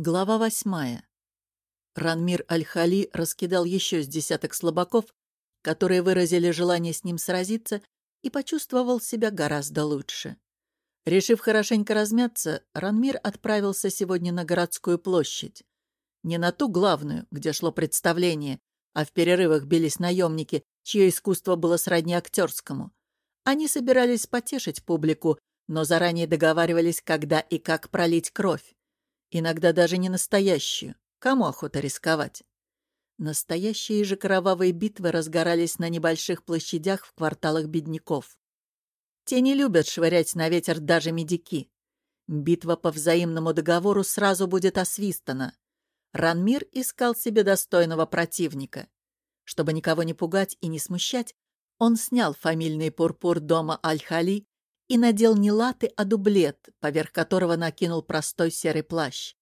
Глава восьмая. Ранмир Аль-Хали раскидал еще с десяток слабаков, которые выразили желание с ним сразиться, и почувствовал себя гораздо лучше. Решив хорошенько размяться, Ранмир отправился сегодня на городскую площадь. Не на ту главную, где шло представление, а в перерывах бились наемники, чье искусство было сродни актерскому. Они собирались потешить публику, но заранее договаривались, когда и как пролить кровь. Иногда даже не настоящую. Кому охота рисковать? Настоящие же кровавые битвы разгорались на небольших площадях в кварталах бедняков. Те не любят швырять на ветер даже медики. Битва по взаимному договору сразу будет освистана. Ранмир искал себе достойного противника. Чтобы никого не пугать и не смущать, он снял фамильный пурпур дома Аль-Хали и надел не латы, а дублет, поверх которого накинул простой серый плащ.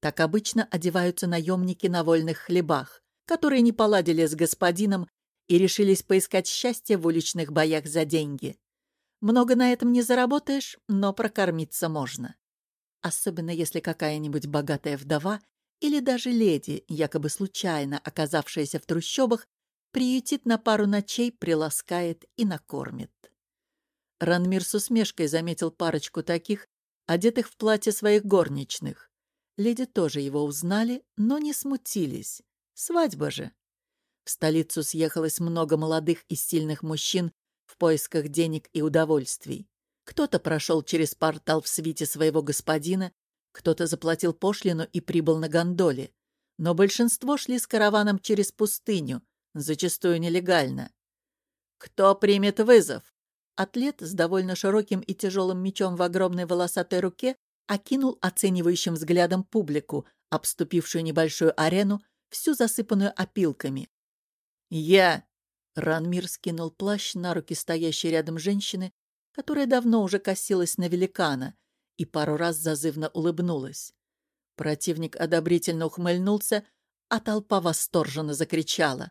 Так обычно одеваются наемники на вольных хлебах, которые не поладили с господином и решились поискать счастье в уличных боях за деньги. Много на этом не заработаешь, но прокормиться можно. Особенно если какая-нибудь богатая вдова или даже леди, якобы случайно оказавшаяся в трущобах, приютит на пару ночей, приласкает и накормит. Ранмир с усмешкой заметил парочку таких, одетых в платье своих горничных. Леди тоже его узнали, но не смутились. Свадьба же. В столицу съехалось много молодых и сильных мужчин в поисках денег и удовольствий. Кто-то прошел через портал в свите своего господина, кто-то заплатил пошлину и прибыл на гондоле. Но большинство шли с караваном через пустыню, зачастую нелегально. «Кто примет вызов?» Атлет с довольно широким и тяжелым мечом в огромной волосатой руке окинул оценивающим взглядом публику, обступившую небольшую арену, всю засыпанную опилками. «Я!» Ранмир скинул плащ на руки стоящей рядом женщины, которая давно уже косилась на великана и пару раз зазывно улыбнулась. Противник одобрительно ухмыльнулся, а толпа восторженно закричала.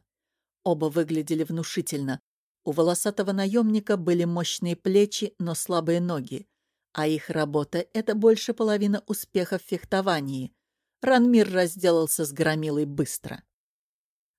Оба выглядели внушительно, у волосатого наемника были мощные плечи, но слабые ноги. А их работа — это больше половины успеха в фехтовании. Ранмир разделался с громилой быстро.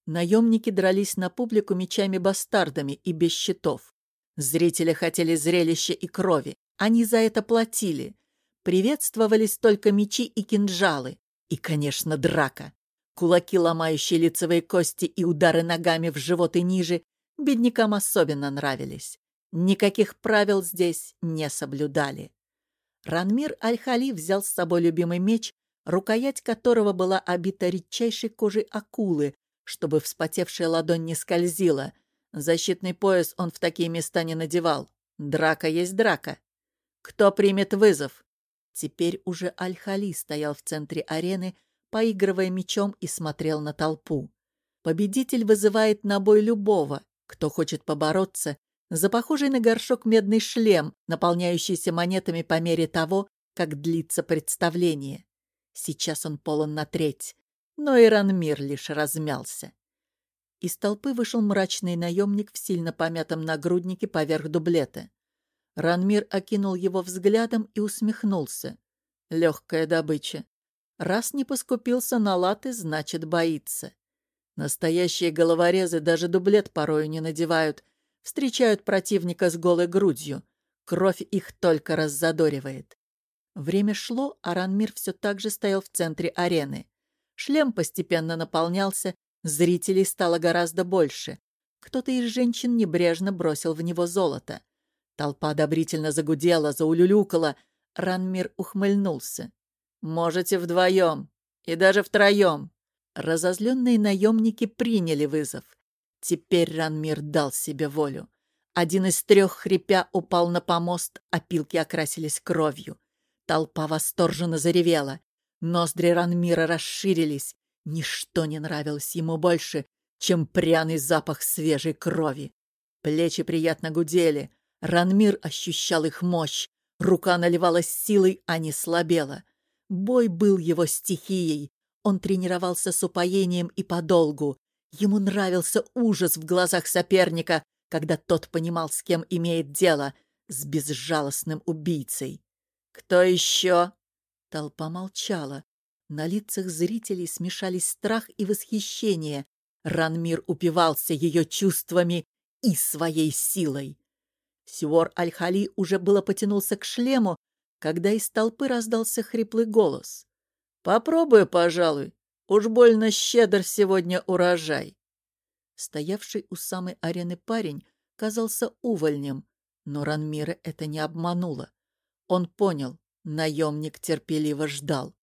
Наемники дрались на публику мечами-бастардами и без щитов. Зрители хотели зрелища и крови. Они за это платили. Приветствовались только мечи и кинжалы. И, конечно, драка. Кулаки, ломающие лицевые кости и удары ногами в живот и ниже, беднякам особенно нравились. Никаких правил здесь не соблюдали. Ранмир Аль-Хали взял с собой любимый меч, рукоять которого была обита редчайшей кожей акулы, чтобы вспотевшая ладонь не скользила. Защитный пояс он в такие места не надевал. Драка есть драка. Кто примет вызов? Теперь уже Аль-Хали стоял в центре арены, поигрывая мечом и смотрел на толпу. Победитель вызывает на бой любого, кто хочет побороться, за похожий на горшок медный шлем, наполняющийся монетами по мере того, как длится представление. Сейчас он полон на треть, но Иранмир лишь размялся. Из толпы вышел мрачный наемник в сильно помятом нагруднике поверх дублета. Ранмир окинул его взглядом и усмехнулся. Легкая добыча. Раз не поскупился на латы, значит, боится. Настоящие головорезы даже дублет порою не надевают, встречают противника с голой грудью. Кровь их только раззадоривает. Время шло, а Ранмир все так же стоял в центре арены. Шлем постепенно наполнялся, зрителей стало гораздо больше. Кто-то из женщин небрежно бросил в него золото. Толпа одобрительно загудела, заулюлюкала. Ранмир ухмыльнулся. «Можете вдвоем и даже втроем. Разозленные наемники приняли вызов. Теперь Ранмир дал себе волю. Один из трех, хрипя, упал на помост, а пилки окрасились кровью. Толпа восторженно заревела. Ноздри Ранмира расширились. Ничто не нравилось ему больше, чем пряный запах свежей крови. Плечи приятно гудели. Ранмир ощущал их мощь. Рука наливалась силой, а не слабела. Бой был его стихией, он тренировался с упоением и подолгу. Ему нравился ужас в глазах соперника, когда тот понимал, с кем имеет дело, с безжалостным убийцей. «Кто еще?» Толпа молчала. На лицах зрителей смешались страх и восхищение. Ранмир упивался ее чувствами и своей силой. Сюор Аль-Хали уже было потянулся к шлему, когда из толпы раздался хриплый голос. «Попробуй, пожалуй. Уж больно щедр сегодня урожай». Стоявший у самой арены парень казался увольнем, но Ранмира это не обмануло. Он понял, наемник терпеливо ждал.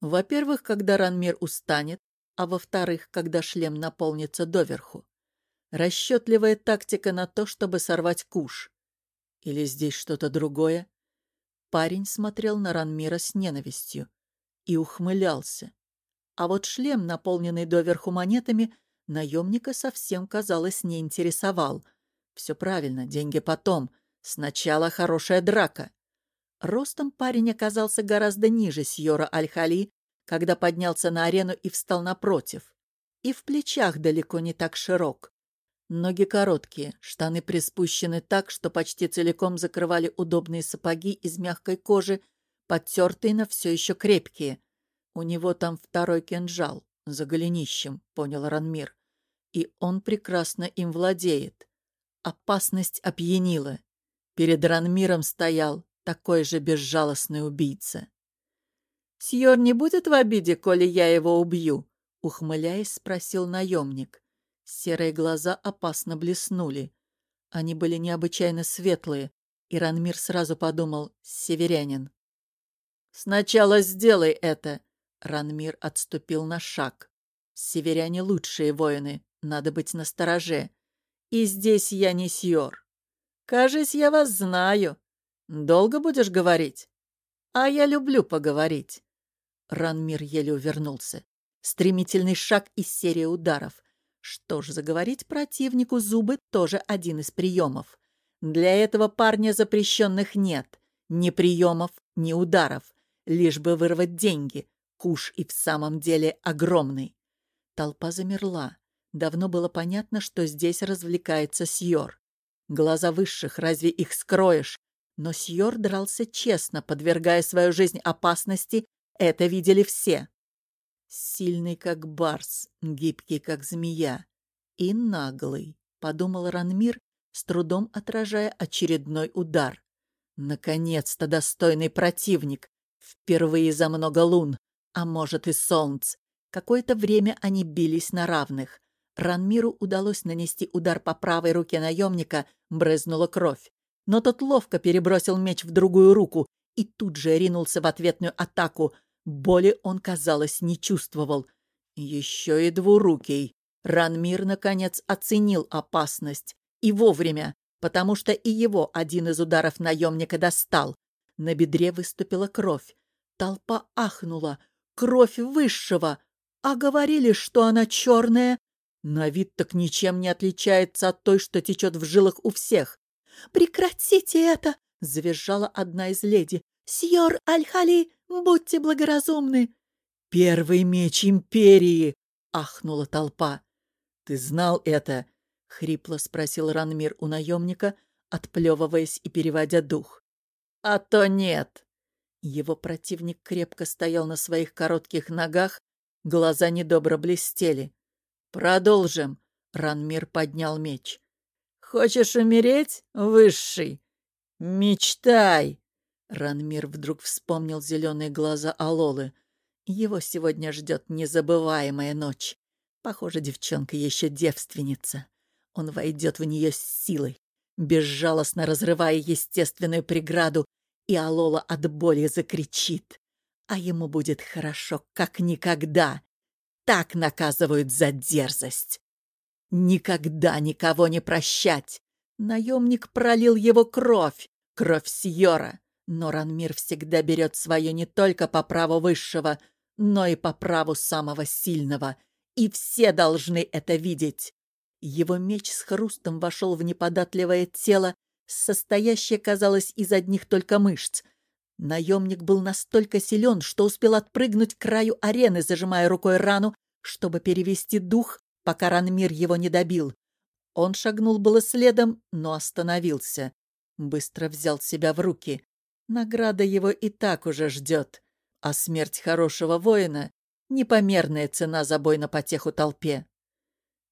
Во-первых, когда Ранмир устанет, а во-вторых, когда шлем наполнится доверху. Расчетливая тактика на то, чтобы сорвать куш. Или здесь что-то другое? Парень смотрел на Ранмира с ненавистью и ухмылялся. А вот шлем, наполненный доверху монетами, наемника совсем, казалось, не интересовал. Все правильно, деньги потом. Сначала хорошая драка. Ростом парень оказался гораздо ниже Сьора Аль-Хали, когда поднялся на арену и встал напротив. И в плечах далеко не так широк. Ноги короткие, штаны приспущены так, что почти целиком закрывали удобные сапоги из мягкой кожи, подтертые, но все еще крепкие. У него там второй кинжал, за голенищем, понял Ранмир. И он прекрасно им владеет. Опасность опьянила. Перед Ранмиром стоял такой же безжалостный убийца. «Сьор не будет в обиде, коли я его убью?» — ухмыляясь, спросил наемник. Серые глаза опасно блеснули. Они были необычайно светлые, и Ранмир сразу подумал «северянин». «Сначала сделай это!» Ранмир отступил на шаг. «Северяне лучшие воины, надо быть настороже. И здесь я не сьор. Кажись, я вас знаю. Долго будешь говорить? А я люблю поговорить. Ранмир еле увернулся. Стремительный шаг из серии ударов. Что ж, заговорить противнику зубы тоже один из приемов. Для этого парня запрещенных нет. Ни приемов, ни ударов. Лишь бы вырвать деньги. Куш и в самом деле огромный. Толпа замерла. Давно было понятно, что здесь развлекается Сьор. Глаза высших, разве их скроешь? Но Сьор дрался честно, подвергая свою жизнь опасности. Это видели все. Сильный, как барс, гибкий, как змея. И наглый, подумал Ранмир, с трудом отражая очередной удар. Наконец-то достойный противник. Впервые за много лун, а может и солнц. Какое-то время они бились на равных. Ранмиру удалось нанести удар по правой руке наемника, брызнула кровь. Но тот ловко перебросил меч в другую руку и тут же ринулся в ответную атаку. Боли он, казалось, не чувствовал. Еще и двурукий. Ранмир, наконец, оценил опасность. И вовремя, потому что и его один из ударов наемника достал. На бедре выступила кровь. Толпа ахнула. Кровь высшего! А говорили, что она черная. На вид так ничем не отличается от той, что течет в жилах у всех. «Прекратите это!» — завизжала одна из леди. «Сьор Аль-Хали, будьте благоразумны!» «Первый меч Империи!» — ахнула толпа. «Ты знал это?» — хрипло спросил Ранмир у наемника, отплевываясь и переводя дух. «А то нет!» Его противник крепко стоял на своих коротких ногах, глаза недобро блестели. «Продолжим!» — Ранмир поднял меч. «Хочешь умереть, высший? Мечтай!» Ранмир вдруг вспомнил зеленые глаза Алолы. Его сегодня ждет незабываемая ночь. Похоже, девчонка еще девственница. Он войдет в нее с силой, безжалостно разрывая естественную преграду, и Алола от боли закричит. А ему будет хорошо, как никогда. Так наказывают за дерзость. Никогда никого не прощать. Наемник пролил его кровь, кровь Сьора. Но Ранмир всегда берет свое не только по праву высшего, но и по праву самого сильного. И все должны это видеть. Его меч с хрустом вошел в неподатливое тело, состоящее, казалось, из одних только мышц. Наемник был настолько силен, что успел отпрыгнуть к краю арены, зажимая рукой рану, чтобы перевести дух, пока Ранмир его не добил. Он шагнул было следом, но остановился. Быстро взял себя в руки. Награда его и так уже ждет. А смерть хорошего воина — непомерная цена за бой на потеху толпе.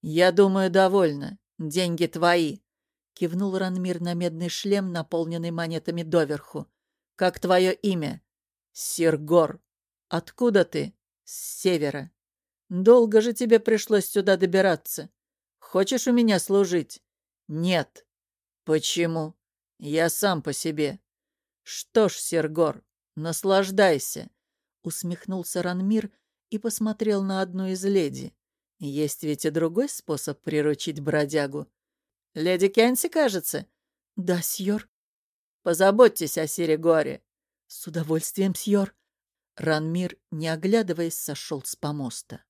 «Я думаю, довольно. Деньги твои», — кивнул Ранмир на медный шлем, наполненный монетами доверху. «Как твое имя?» «Сиргор. Откуда ты?» «С севера. Долго же тебе пришлось сюда добираться. Хочешь у меня служить?» «Нет». «Почему?» «Я сам по себе». «Что ж, Сергор, наслаждайся», — усмехнулся Ранмир и посмотрел на одну из леди. Есть ведь и другой способ приручить бродягу. Леди Кенси, кажется? Да, сьор. Позаботьтесь о Сиригоре. С удовольствием, сьор. Ранмир, не оглядываясь, сошел с помоста.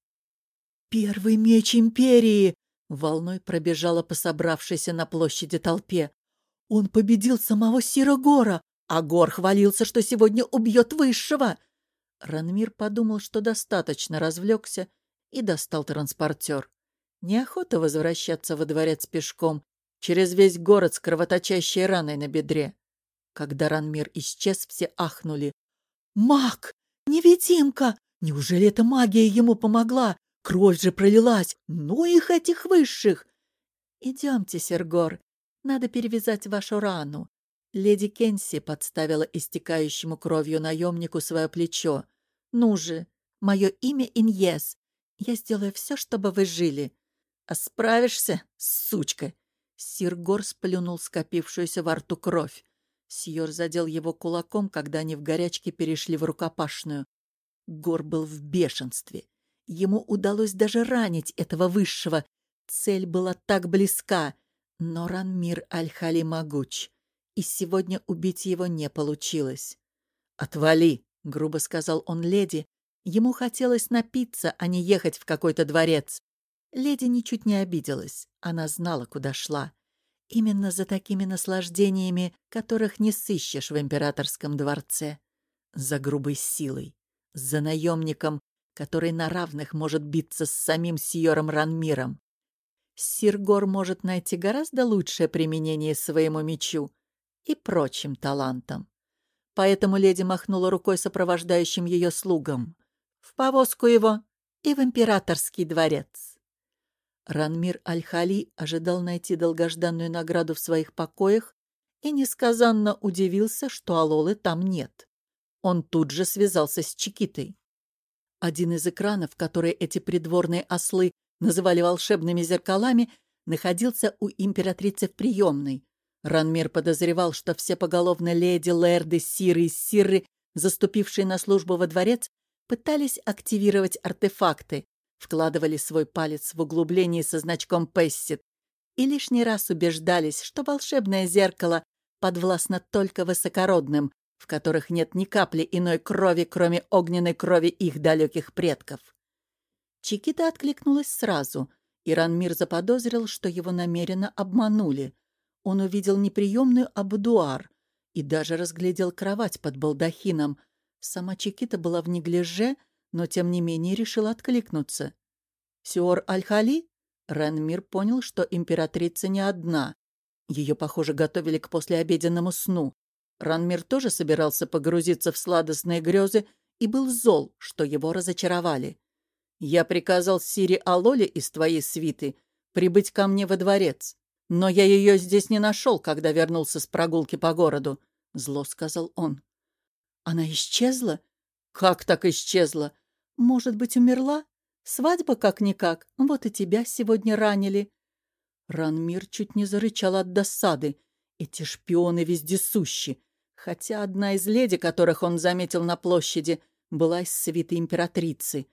«Первый меч Империи!» Волной пробежала по собравшейся на площади толпе. «Он победил самого Сирогора, а Гор хвалился, что сегодня убьет Высшего!» Ранмир подумал, что достаточно развлекся, и достал транспортер. Неохота возвращаться во дворец пешком, через весь город с кровоточащей раной на бедре. Когда Ранмир исчез, все ахнули. «Маг! Невидимка! Неужели эта магия ему помогла? Кровь же пролилась! Ну их этих высших!» «Идемте, Сергор, надо перевязать вашу рану». Леди Кенси подставила истекающему кровью наемнику свое плечо. «Ну же, мое имя Иньес. Я сделаю все, чтобы вы жили. А справишься, сучка?» Сиргор сплюнул скопившуюся во рту кровь. Сьор задел его кулаком, когда они в горячке перешли в рукопашную. Гор был в бешенстве. Ему удалось даже ранить этого высшего. Цель была так близка. Но Ранмир Аль-Хали могуч. И сегодня убить его не получилось. «Отвали!» — грубо сказал он леди, Ему хотелось напиться, а не ехать в какой-то дворец. Леди ничуть не обиделась. Она знала, куда шла. Именно за такими наслаждениями, которых не сыщешь в императорском дворце. За грубой силой. За наемником, который на равных может биться с самим Сиором Ранмиром. Сиргор может найти гораздо лучшее применение своему мечу и прочим талантам. Поэтому леди махнула рукой сопровождающим ее слугам в повозку его и в императорский дворец. Ранмир Аль-Хали ожидал найти долгожданную награду в своих покоях и несказанно удивился, что Алолы там нет. Он тут же связался с Чикитой. Один из экранов, которые эти придворные ослы называли волшебными зеркалами, находился у императрицы в приемной. Ранмир подозревал, что все поголовно леди, лэрды, сиры и сиры, заступившие на службу во дворец, пытались активировать артефакты, вкладывали свой палец в углубление со значком «Пессит» и лишний раз убеждались, что волшебное зеркало подвластно только высокородным, в которых нет ни капли иной крови, кроме огненной крови их далеких предков. Чикита откликнулась сразу, и Ранмир заподозрил, что его намеренно обманули. Он увидел неприемную абудуар и даже разглядел кровать под балдахином — Сама Чикита была в неглиже, но тем не менее решила откликнуться. «Сиор Аль-Хали?» Ренмир понял, что императрица не одна. Ее, похоже, готовили к послеобеденному сну. Ранмир тоже собирался погрузиться в сладостные грезы и был зол, что его разочаровали. «Я приказал Сири Алоле из твоей свиты прибыть ко мне во дворец, но я ее здесь не нашел, когда вернулся с прогулки по городу», — зло сказал он. Она исчезла? Как так исчезла? Может быть, умерла? Свадьба как-никак, вот и тебя сегодня ранили. Ранмир чуть не зарычал от досады. Эти шпионы вездесущи. Хотя одна из леди, которых он заметил на площади, была из свиты императрицы.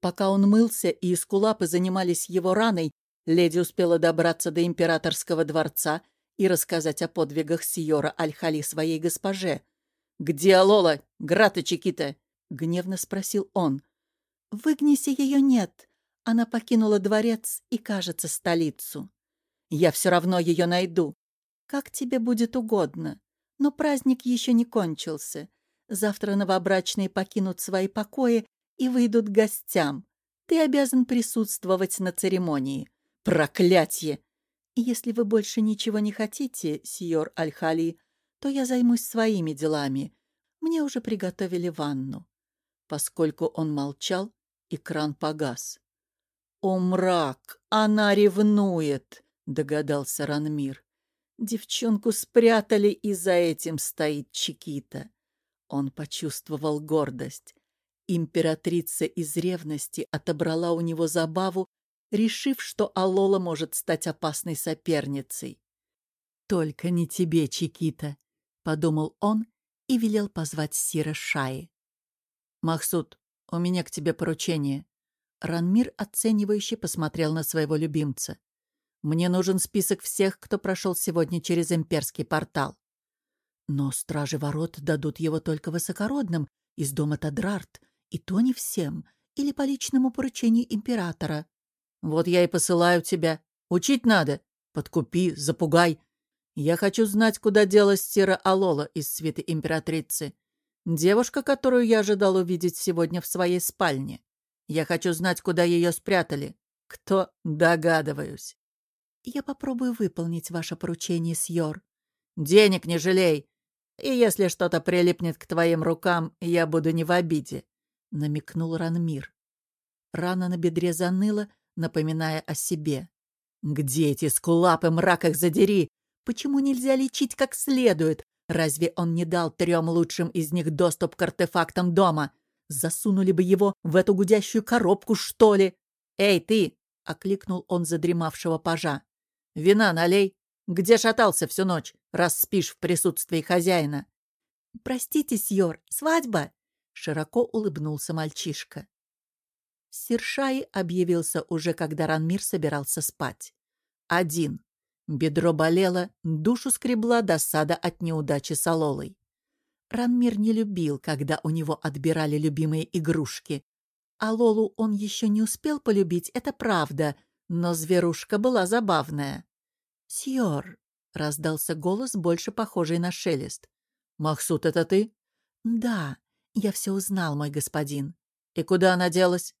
Пока он мылся и эскулапы занимались его раной, леди успела добраться до императорского дворца и рассказать о подвигах Сиора Аль-Хали своей госпоже. «Где Алола? Грата Чикита?» — гневно спросил он. «В Игнисе ее нет. Она покинула дворец и, кажется, столицу. Я все равно ее найду. Как тебе будет угодно. Но праздник еще не кончился. Завтра новобрачные покинут свои покои и выйдут к гостям. Ты обязан присутствовать на церемонии. Проклятье! Если вы больше ничего не хотите, сьор Аль-Хали, то я займусь своими делами. Мне уже приготовили ванну. Поскольку он молчал, экран погас. «О, мрак! Она ревнует!» — догадался Ранмир. Девчонку спрятали, и за этим стоит Чикита. Он почувствовал гордость. Императрица из ревности отобрала у него забаву, решив, что Алола может стать опасной соперницей. «Только не тебе, Чикита», — подумал он и велел позвать Сира Шаи. «Махсуд, у меня к тебе поручение». Ранмир оценивающе посмотрел на своего любимца. «Мне нужен список всех, кто прошел сегодня через имперский портал». «Но стражи ворот дадут его только высокородным из дома Тадрарт, и то не всем, или по личному поручению императора». «Вот я и посылаю тебя. Учить надо. Подкупи, запугай. Я хочу знать, куда делась Сира Алола из свиты императрицы. Девушка, которую я ожидал увидеть сегодня в своей спальне. Я хочу знать, куда ее спрятали. Кто? Догадываюсь. Я попробую выполнить ваше поручение, Сьор. Денег не жалей. И если что-то прилипнет к твоим рукам, я буду не в обиде, — намекнул Ранмир. Рана на бедре заныла, напоминая о себе. «Где эти скулапы, мрак их задери? Почему нельзя лечить как следует? Разве он не дал трем лучшим из них доступ к артефактам дома? Засунули бы его в эту гудящую коробку, что ли? «Эй, ты!» — окликнул он задремавшего пажа. «Вина налей! Где шатался всю ночь, раз спишь в присутствии хозяина?» «Простите, сьор, свадьба!» — широко улыбнулся мальчишка. Сершай объявился уже, когда Ранмир собирался спать. Один. Бедро болело, душу скребла досада от неудачи с Алолой. Ранмир не любил, когда у него отбирали любимые игрушки. Алолу он еще не успел полюбить, это правда, но зверушка была забавная. «Сьор», — раздался голос, больше похожий на шелест. «Махсут, это ты?» «Да, я все узнал, мой господин». «И куда она делась?»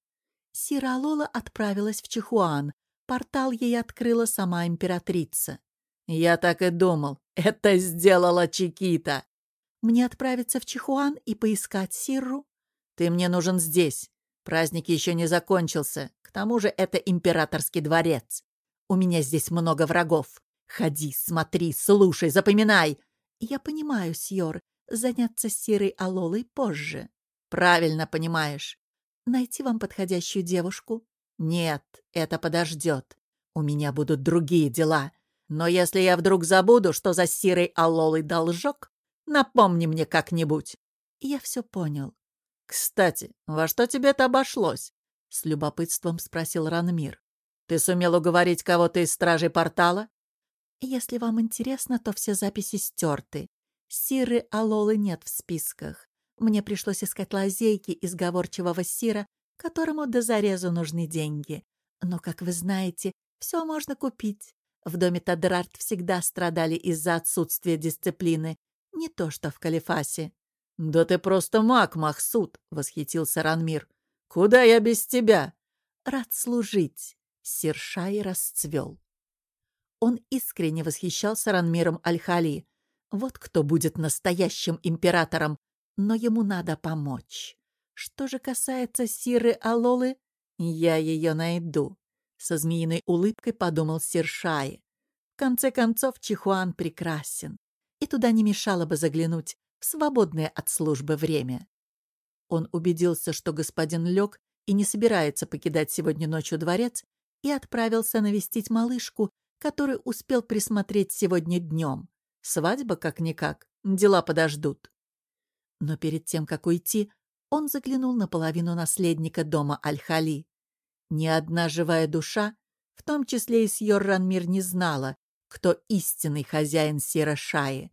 Сира Алола отправилась в Чихуан, Портал ей открыла сама императрица. «Я так и думал. Это сделала Чикита!» «Мне отправиться в Чихуан и поискать Сирру?» «Ты мне нужен здесь. Праздник еще не закончился. К тому же это императорский дворец. У меня здесь много врагов. Ходи, смотри, слушай, запоминай!» «Я понимаю, Сьор. Заняться Сирой Алолой позже». «Правильно понимаешь. Найти вам подходящую девушку, «Нет, это подождет. У меня будут другие дела. Но если я вдруг забуду, что за Сирой Аллолой должок, напомни мне как-нибудь». Я все понял. «Кстати, во что тебе это обошлось?» — с любопытством спросил Ранмир. «Ты сумел уговорить кого-то из стражей портала?» «Если вам интересно, то все записи стерты. Сиры Алолы нет в списках. Мне пришлось искать лазейки из говорчивого Сира которому до зарезу нужны деньги. Но, как вы знаете, все можно купить. В доме Тадрарт всегда страдали из-за отсутствия дисциплины, не то что в Калифасе. «Да ты просто маг, Махсуд!» — восхитился Ранмир. «Куда я без тебя?» «Рад служить!» — Сершай расцвел. Он искренне восхищался Ранмиром Аль-Хали. Вот кто будет настоящим императором, но ему надо помочь. Что же касается Сиры Алолы, я ее найду. Со змеиной улыбкой подумал Сершай. В конце концов, Чихуан прекрасен, и туда не мешало бы заглянуть в свободное от службы время. Он убедился, что господин лег и не собирается покидать сегодня ночью дворец, и отправился навестить малышку, которую успел присмотреть сегодня днем. Свадьба как-никак, дела подождут. Но перед тем, как уйти, он заглянул на половину наследника дома Аль-Хали. Ни одна живая душа, в том числе и Сьор Ранмир, не знала, кто истинный хозяин Сирашаи,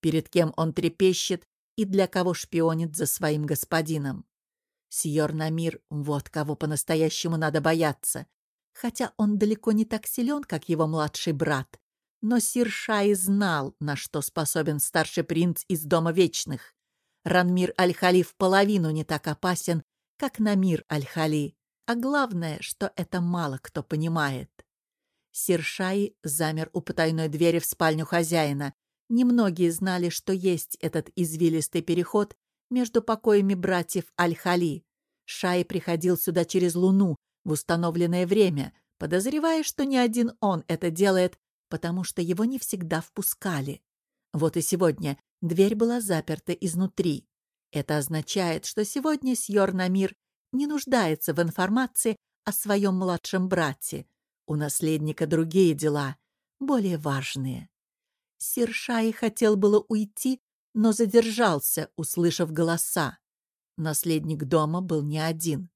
перед кем он трепещет и для кого шпионит за своим господином. Сьор Намир — вот кого по-настоящему надо бояться, хотя он далеко не так силен, как его младший брат. Но Сир Шай знал, на что способен старший принц из Дома Вечных. Ранмир Аль-Хали в половину не так опасен, как Намир Аль-Хали. А главное, что это мало кто понимает. Сиршай замер у потайной двери в спальню хозяина. Немногие знали, что есть этот извилистый переход, между покоями братьев Аль-Хали. Шай приходил сюда через луну в установленное время, подозревая, что не один он это делает, потому что его не всегда впускали. Вот и сегодня дверь была заперта изнутри. Это означает, что сегодня Сьор Намир не нуждается в информации о своем младшем брате. У наследника другие дела, более важные. Сир Шай хотел было уйти, но задержался, услышав голоса. Наследник дома был не один.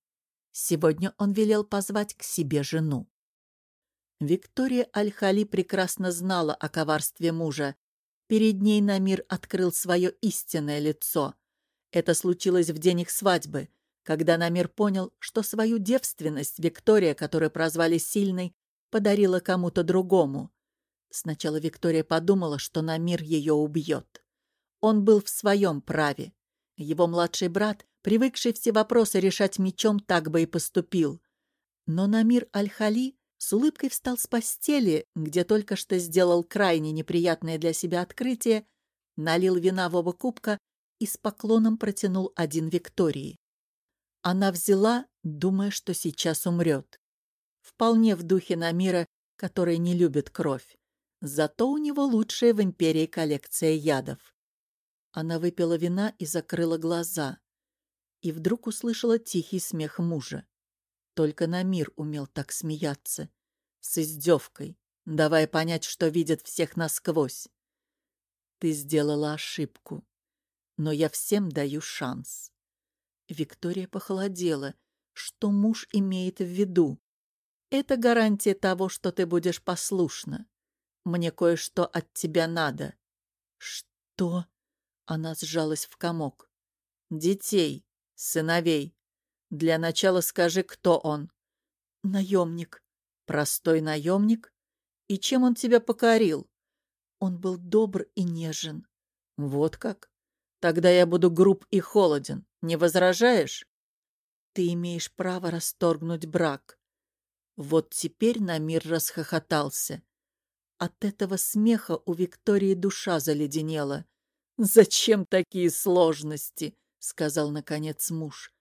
Сегодня он велел позвать к себе жену. Виктория Аль-Хали прекрасно знала о коварстве мужа. Перед ней Намир открыл свое истинное лицо. Это случилось в день их свадьбы, когда Намир понял, что свою девственность Виктория, которую прозвали Сильной, подарила кому-то другому. Сначала Виктория подумала, что Намир ее убьет. Он был в своем праве. Его младший брат, привыкший все вопросы решать мечом, так бы и поступил. Но Намир Аль-Хали с улыбкой встал с постели, где только что сделал крайне неприятное для себя открытие, налил вина в оба кубка и с поклоном протянул один Виктории. Она взяла, думая, что сейчас умрет. Вполне в духе Намира, который не любит кровь. Зато у него лучшая в империи коллекция ядов. Она выпила вина и закрыла глаза. И вдруг услышала тихий смех мужа. Только Намир умел так смеяться. С издевкой, давая понять, что видит всех насквозь. Ты сделала ошибку, но я всем даю шанс. Виктория похолодела. Что муж имеет в виду? Это гарантия того, что ты будешь послушна. Мне кое-что от тебя надо. Что? Она сжалась в комок. Детей, сыновей. Для начала скажи, кто он. Наемник. Простой наемник? И чем он тебя покорил? Он был добр и нежен. Вот как? Тогда я буду груб и холоден. Не возражаешь? Ты имеешь право расторгнуть брак. Вот теперь Намир расхохотался. От этого смеха у Виктории душа заледенела. «Зачем такие сложности?» — сказал, наконец, муж.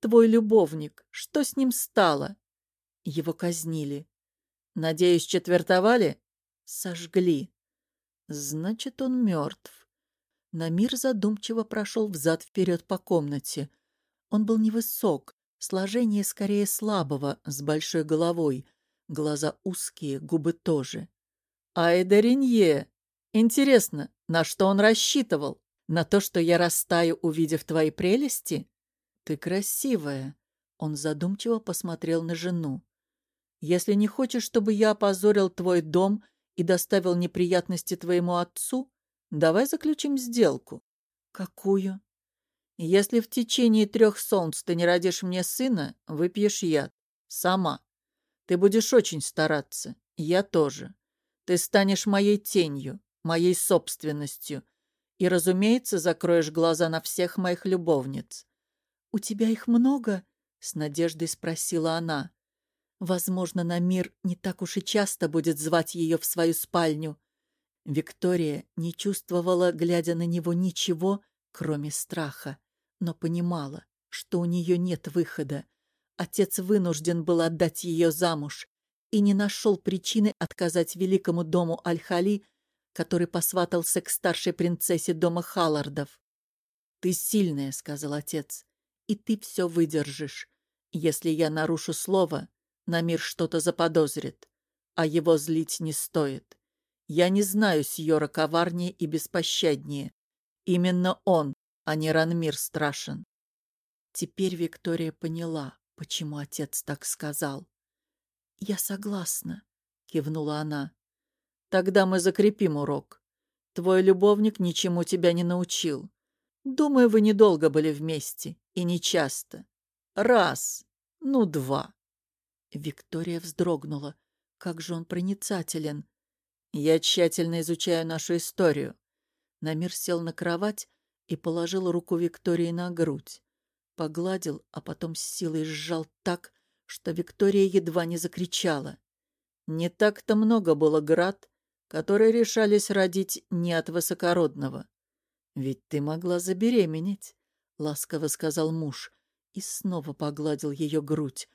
«Твой любовник, что с ним стало?» Его казнили. «Надеюсь, четвертовали?» «Сожгли». «Значит, он мертв». Намир задумчиво прошел взад-вперед по комнате. Он был невысок, сложение скорее слабого, с большой головой. Глаза узкие, губы тоже. «Айда Ренье! Интересно, на что он рассчитывал? На то, что я растаю, увидев твои прелести? Ты красивая!» Он задумчиво посмотрел на жену. «Если не хочешь, чтобы я опозорил твой дом и доставил неприятности твоему отцу, Давай заключим сделку. Какую? Если в течение трех солнц ты не родишь мне сына, выпьешь яд. Сама. Ты будешь очень стараться. Я тоже. Ты станешь моей тенью, моей собственностью. И, разумеется, закроешь глаза на всех моих любовниц. «У тебя их много?» — с надеждой спросила она. Возможно, на мир не так уж и часто будет звать ее в свою спальню. Виктория не чувствовала, глядя на него, ничего, кроме страха, но понимала, что у нее нет выхода. Отец вынужден был отдать ее замуж и не нашел причины отказать великому дому Аль-Хали, который посватался к старшей принцессе дома Халлардов. «Ты сильная», — сказал отец, — «и ты все выдержишь. Если я нарушу слово, на мир что-то заподозрит, а его злить не стоит. Я не знаю Сьора коварнее и беспощаднее. Именно он, а не Ранмир, страшен. Теперь Виктория поняла, почему отец так сказал. «Я согласна», — кивнула она. «Тогда мы закрепим урок. Твой любовник ничему тебя не научил. Думаю, вы недолго были вместе, и не часто. Раз, ну два». Виктория вздрогнула. Как же он проницателен. Я тщательно изучаю нашу историю. Намир сел на кровать и положил руку Виктории на грудь. Погладил, а потом с силой сжал так, что Виктория едва не закричала. Не так-то много было град, которые решались родить не от высокородного. Ведь ты могла забеременеть. — ласково сказал муж и снова погладил ее грудь.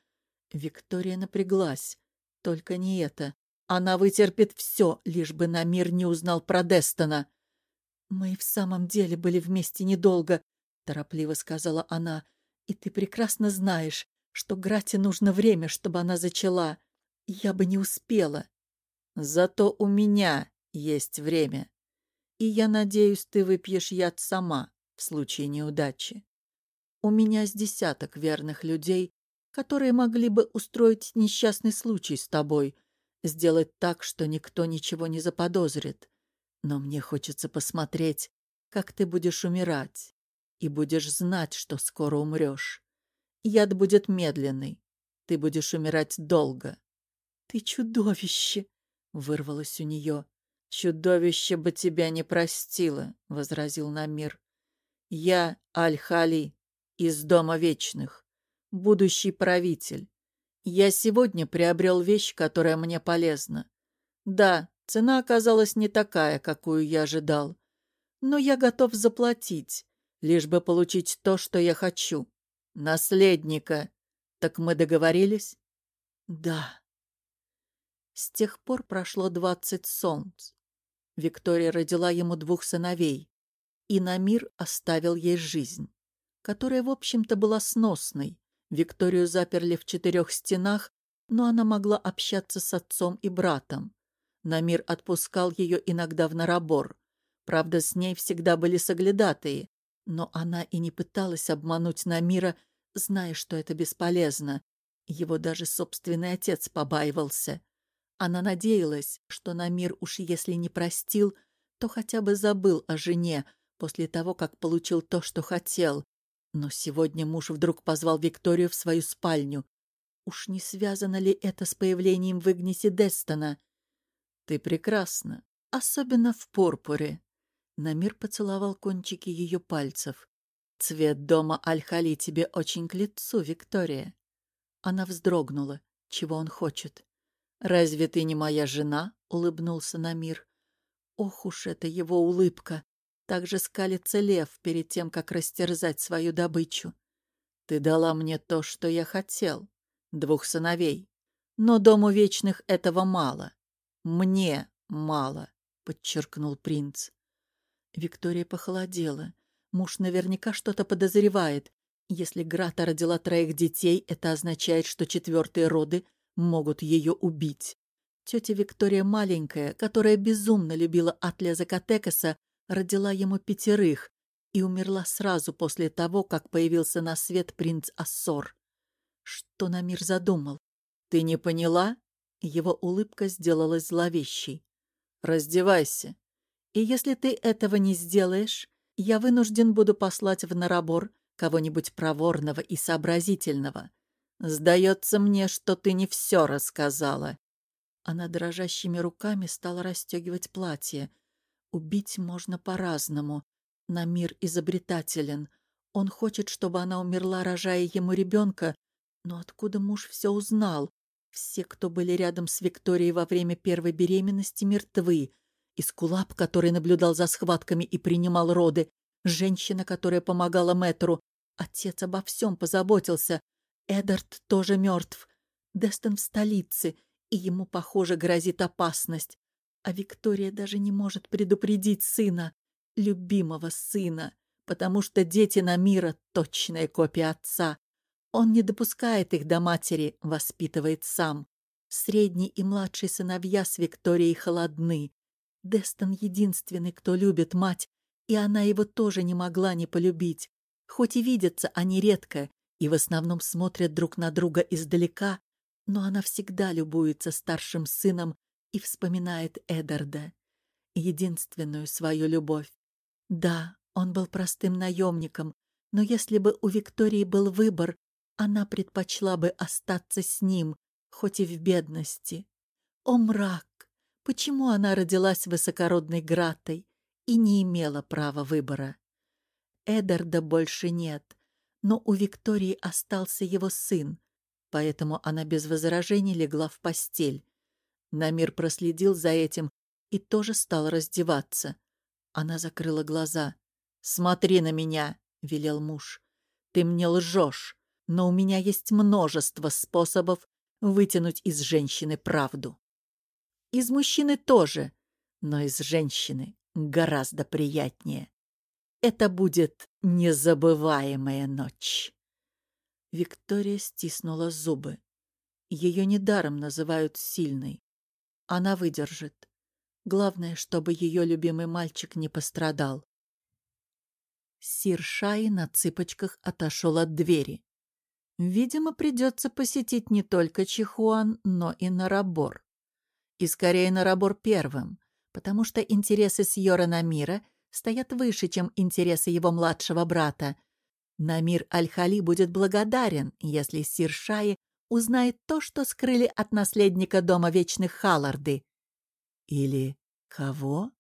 Виктория напряглась. Только не это. Она вытерпит все, лишь бы на мир не узнал про Дестона. «Мы в самом деле были вместе недолго», — торопливо сказала она. «И ты прекрасно знаешь, что Грате нужно время, чтобы она зачала. Я бы не успела. Зато у меня есть время. И я надеюсь, ты выпьешь яд сама в случае неудачи. У меня с десяток верных людей, которые могли бы устроить несчастный случай с тобой, сделать так, что никто ничего не заподозрит. Но мне хочется посмотреть, как ты будешь умирать, и будешь знать, что скоро умрешь. Яд будет медленный. Ты будешь умирать долго. Ты чудовище! Вырвалось у нее. Чудовище бы тебя не простило, возразил Намир. Я Аль-Хали из Дома Вечных, будущий правитель. Я сегодня приобрел вещь, которая мне полезна. Да, цена оказалась не такая, какую я ожидал. Но я готов заплатить, лишь бы получить то, что я хочу. Наследника. Так мы договорились? Да. С тех пор прошло двадцать солнц. Виктория родила ему двух сыновей, и Намир оставил ей жизнь, которая, в общем-то, была сносной. Викторию заперли в четырех стенах, но она могла общаться с отцом и братом. Намир отпускал ее иногда в Нарабор. Правда, с ней всегда были соглядатые, но она и не пыталась обмануть Намира, зная, что это бесполезно. Его даже собственный отец побаивался. Она надеялась, что Намир уж если не простил, то хотя бы забыл о жене после того, как получил то, что хотел. Но сегодня муж вдруг позвал Викторию в свою спальню. Уж не связано ли это с появлением в Игнисе Дестона? «Ты прекрасна, особенно в пурпуре», Намир поцеловал кончики ее пальцев. «Цвет дома Аль-Хали тебе очень к лицу, Виктория». Она вздрогнула. Чего он хочет? «Разве ты не моя жена?» — улыбнулся Намир. Ох уж это его улыбка! Так же скалится лев перед тем, как растерзать свою добычу. «Ты дала мне то, что я хотел. Двух сыновей. Но Дому Вечных этого мало. Мне мало», — подчеркнул принц. Виктория похолодела. Муж наверняка что-то подозревает. Если Грата родила троих детей, это означает, что четвертые роды могут ее убить. Тетя Виктория маленькая, которая безумно любила Атля Закатекаса, родила ему пятерых и умерла сразу после того, как появился на свет принц Ассор. Что на мир задумал? Ты не поняла? Его улыбка сделалась зловещей. «Раздевайся. И если ты этого не сделаешь, я вынужден буду послать в Нарабор кого-нибудь проворного и сообразительного. Сдается мне, что ты не все рассказала». Она дрожащими руками стала расстегивать платье. Убить можно по-разному. На мир изобретателен. Он хочет, чтобы она умерла, рожая ему ребенка. Но откуда муж все узнал? Все, кто были рядом с Викторией во время первой беременности, мертвы. Искулап, который наблюдал за схватками и принимал роды, женщина, которая помогала Мэтру. Отец обо всем позаботился. Эдард тоже мертв. Дестон в столице, и ему, похоже, грозит опасность. А Виктория даже не может предупредить сына, любимого сына, потому что дети на мира — точная копия отца. Он не допускает их до матери, воспитывает сам. Средний и младший сыновья с Викторией холодны. Дестон единственный, кто любит мать, и она его тоже не могла не полюбить. Хоть и видятся они редко и в основном смотрят друг на друга издалека, но она всегда любуется старшим сыном и вспоминает Эдарда, единственную свою любовь. Да, он был простым наемником, но если бы у Виктории был выбор, она предпочла бы остаться с ним, хоть и в бедности. О, мрак! почему она родилась высокородной Гратой и не имела права выбора. Эдарда больше нет, но у Виктории остался его сын, поэтому она без возражений легла в постель. Намир проследил за этим и тоже стал раздеваться. Она закрыла глаза. «Смотри на меня! — велел муж. «Ты мне лжешь, но у меня есть множество способов вытянуть из женщины правду. Из мужчины тоже, но из женщины гораздо приятнее. Это будет незабываемая ночь». Виктория стиснула зубы. Ее недаром называют сильной. Она выдержит. Главное, чтобы ее любимый мальчик не пострадал. Сир Шай на цыпочках отошел от двери. Видимо, придется посетить не только Чихуан, но и Нарабор. И скорее Нарабор первым, потому что интересы Сьора Намира стоят выше, чем интересы его младшего брата. Намир Аль-Хали будет благодарен, если Сир Шаи узнает то, что скрыли от наследника Дома Вечных Халларды. Или кого?